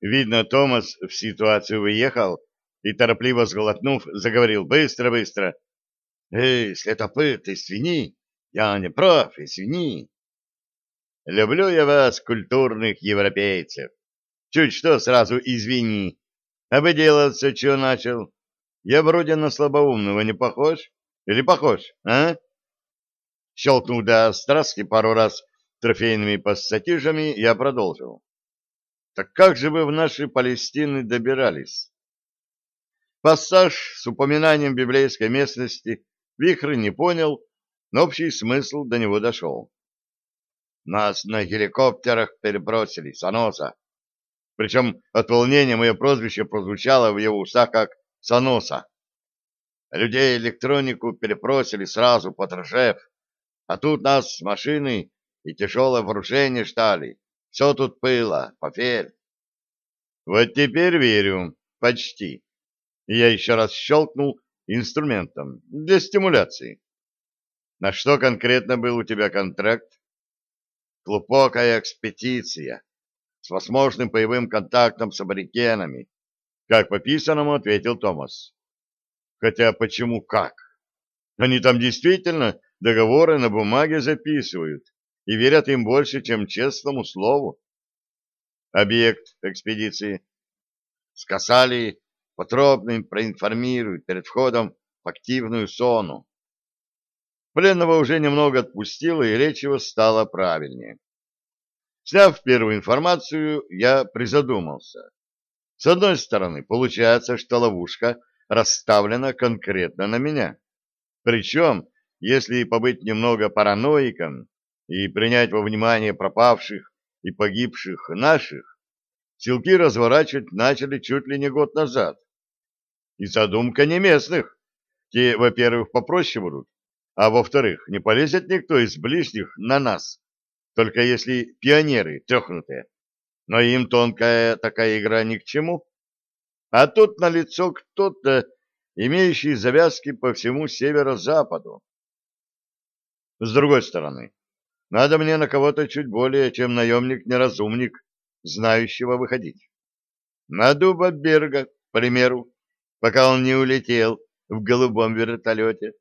Видно, Томас в ситуацию выехал и, торопливо сглотнув, заговорил быстро-быстро. «Эй, следопыт, извини, я не прав, извини. Люблю я вас, культурных европейцев. Чуть что сразу извини. А выделаться что начал? Я вроде на слабоумного не похож? Или похож, а?» Щелкнув до страстки пару раз трофейными пассатижами, я продолжил. Так как же вы в наши Палестины добирались? Пассаж с упоминанием библейской местности Вихрь не понял, но общий смысл до него дошел. Нас на геликоптерах перебросили, Саноса. Причем от волнения мое прозвище прозвучало в его устах как Саноса. Людей электронику перепросили сразу под Ржев, а тут нас с машины и тяжелое вооружение ждали. Все тут было, поверь. Вот теперь верю, почти. я еще раз щелкнул инструментом для стимуляции. На что конкретно был у тебя контракт? Глубокая экспедиция с возможным боевым контактом с аборигенами. Как по писанному ответил Томас. Хотя почему как? Они там действительно договоры на бумаге записывают и верят им больше, чем честному слову. Объект экспедиции. Сказали, подробно им проинформируют перед входом в активную зону. Пленного уже немного отпустило, и речь его стала правильнее. Сняв первую информацию, я призадумался. С одной стороны, получается, что ловушка расставлена конкретно на меня. Причем, если побыть немного параноиком, и принять во внимание пропавших и погибших наших, силки разворачивать начали чуть ли не год назад. И задумка не местных. Те, во-первых, попроще будут, а во-вторых, не полезет никто из ближних на нас, только если пионеры трехнутые. Но им тонкая такая игра ни к чему. А тут налицо кто-то, имеющий завязки по всему северо-западу. С другой стороны, надо мне на кого-то чуть более, чем наемник-неразумник, знающего выходить. На дуба Берга, к примеру, пока он не улетел в голубом вертолете.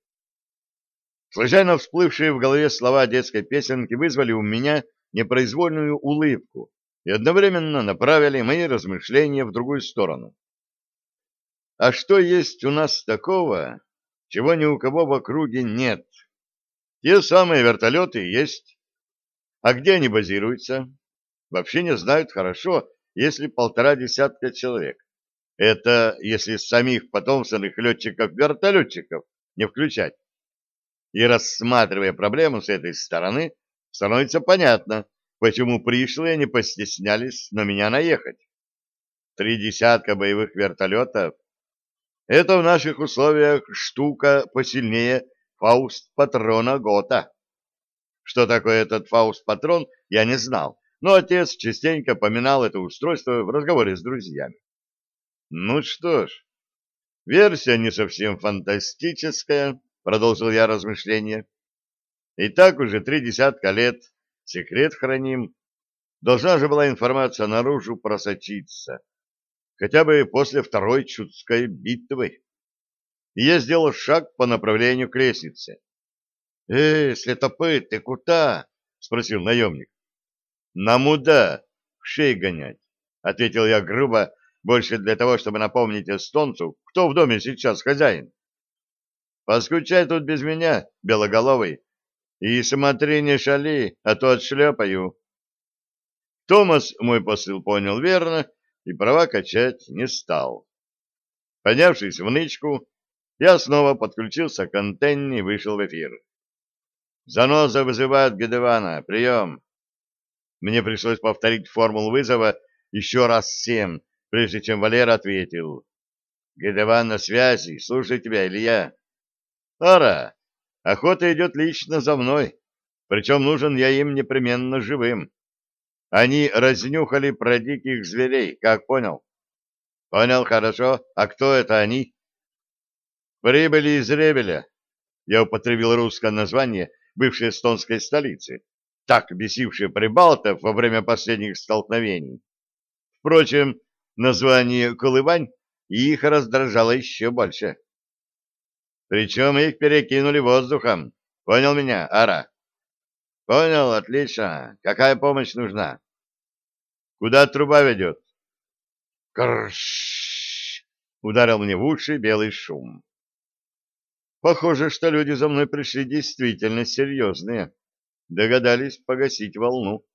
Случайно всплывшие в голове слова детской песенки вызвали у меня непроизвольную улыбку и одновременно направили мои размышления в другую сторону. А что есть у нас такого, чего ни у кого в округе нет? Те самые вертолеты есть а где они базируются? Вообще не знают хорошо, если полтора десятка человек. Это если самих потомственных летчиков-вертолетчиков не включать. И рассматривая проблему с этой стороны, становится понятно, почему пришлые не постеснялись на меня наехать. Три десятка боевых вертолетов — это в наших условиях штука посильнее фауст-патрона Гёте. Что такое этот Фауст-патрон, я не знал, но отец частенько поминал это устройство в разговоре с друзьями. Ну что ж, версия не совсем фантастическая, продолжил я размышления. И так уже три десятка лет секрет храним. Должна же была информация наружу просочиться, хотя бы после второй Чудской битвы. И я сделал шаг по направлению к лестнице. — Эй, слетопыт, ты куда? — спросил наемник. — На муда, в шей гонять, — ответил я грубо, больше для того, чтобы напомнить эстонцу, кто в доме сейчас хозяин. — Поскучай тут без меня, белоголовый, и смотри, не шали, а то отшлепаю. Томас мой посыл понял верно и права качать не стал. Поднявшись в нычку, я снова подключился к антенне и вышел в эфир. Заноза вызывает Гедевана. Прием. Мне пришлось повторить формулу вызова еще раз семь, прежде чем Валера ответил. Гедеван на связи. Слушай тебя, Илья. Ара, охота идет лично за мной. Причем нужен я им непременно живым. Они разнюхали про диких зверей, как понял? Понял, хорошо. А кто это они? Прибыли из Ревеля. Я употребил русское название, бывшей эстонской столицы, так бесившие прибалтов во время последних столкновений. Впрочем, название «Колывань» их раздражало еще больше. Причем их перекинули воздухом. Понял меня, Ара? Понял, отлично. Какая помощь нужна? Куда труба ведет? Крш! Ударил мне в уши белый шум. Похоже, что люди за мной пришли действительно серьезные. Догадались погасить волну.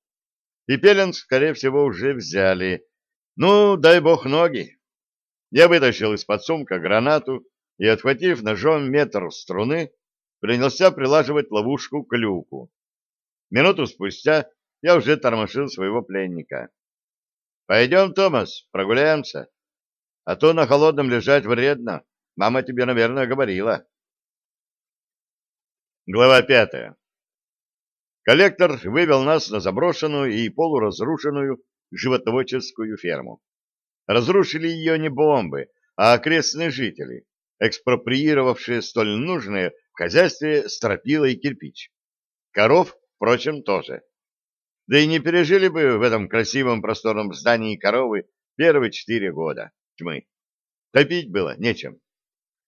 И Пелен, скорее всего, уже взяли. Ну, дай бог ноги. Я вытащил из-под сумка гранату и, отхватив ножом метр струны, принялся прилаживать ловушку к люку. Минуту спустя я уже тормошил своего пленника. — Пойдем, Томас, прогуляемся. А то на холодном лежать вредно. Мама тебе, наверное, говорила. Глава пятая. Коллектор вывел нас на заброшенную и полуразрушенную животноводческую ферму. Разрушили ее не бомбы, а окрестные жители, экспроприировавшие столь нужные в хозяйстве стропила и кирпич. Коров, впрочем, тоже. Да и не пережили бы в этом красивом просторном здании коровы первые четыре года тьмы. Топить было нечем.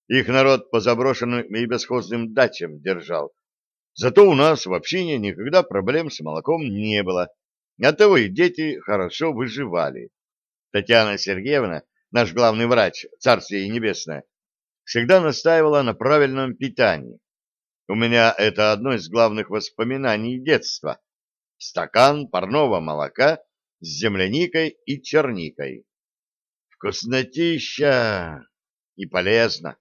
Их народ по заброшенным и бесхозным дачам держал. Зато у нас в общине никогда проблем с молоком не было. Оттого и дети хорошо выживали. Татьяна Сергеевна, наш главный врач, царствие небесное, всегда настаивала на правильном питании. У меня это одно из главных воспоминаний детства. Стакан парного молока с земляникой и черникой. Вкуснотища и полезно.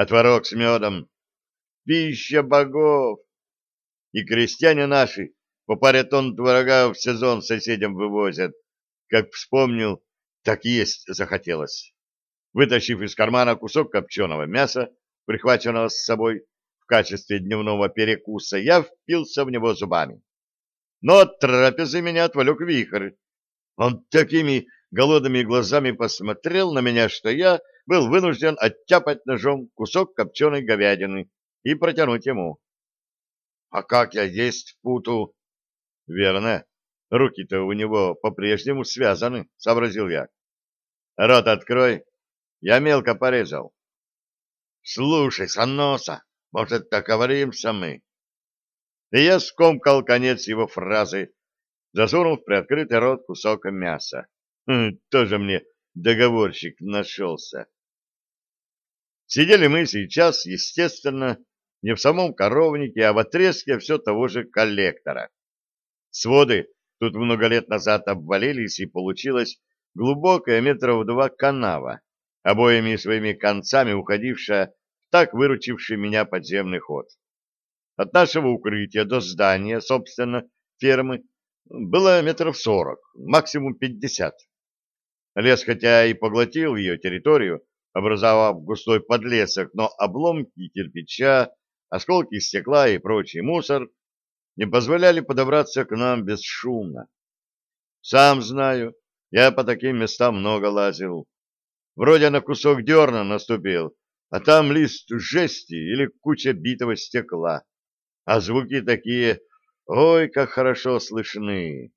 Отворок с медом. Пища богов. И крестьяне наши по паре тонн творога в сезон соседям вывозят. Как вспомнил, так есть захотелось. Вытащив из кармана кусок копченого мяса, прихваченного с собой в качестве дневного перекуса, я впился в него зубами. Но от трапезы меня отвлек вихрь. Он такими голодными глазами посмотрел на меня, что я был вынужден оттяпать ножом кусок копченой говядины и протянуть ему. — А как я есть путу? — Верно. Руки-то у него по-прежнему связаны, — сообразил я. — Рот открой. Я мелко порезал. — Слушай, Саноса, может, договоримся мы? И я скомкал конец его фразы, засунул в приоткрытый рот кусок мяса. Хм, тоже мне договорщик нашелся. Сидели мы сейчас, естественно, не в самом коровнике, а в отрезке все того же коллектора. Своды тут много лет назад обвалились, и получилась глубокая метров два канава, обоими своими концами уходившая так выручивший меня подземный ход. От нашего укрытия до здания, собственно, фермы, было метров сорок, максимум пятьдесят. Лес хотя и поглотил ее территорию, образовав густой подлесок, но обломки кирпича, осколки стекла и прочий мусор не позволяли подобраться к нам бесшумно. Сам знаю, я по таким местам много лазил. Вроде на кусок дерна наступил, а там лист жести или куча битого стекла. А звуки такие, ой, как хорошо слышны.